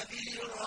نَذِيرًا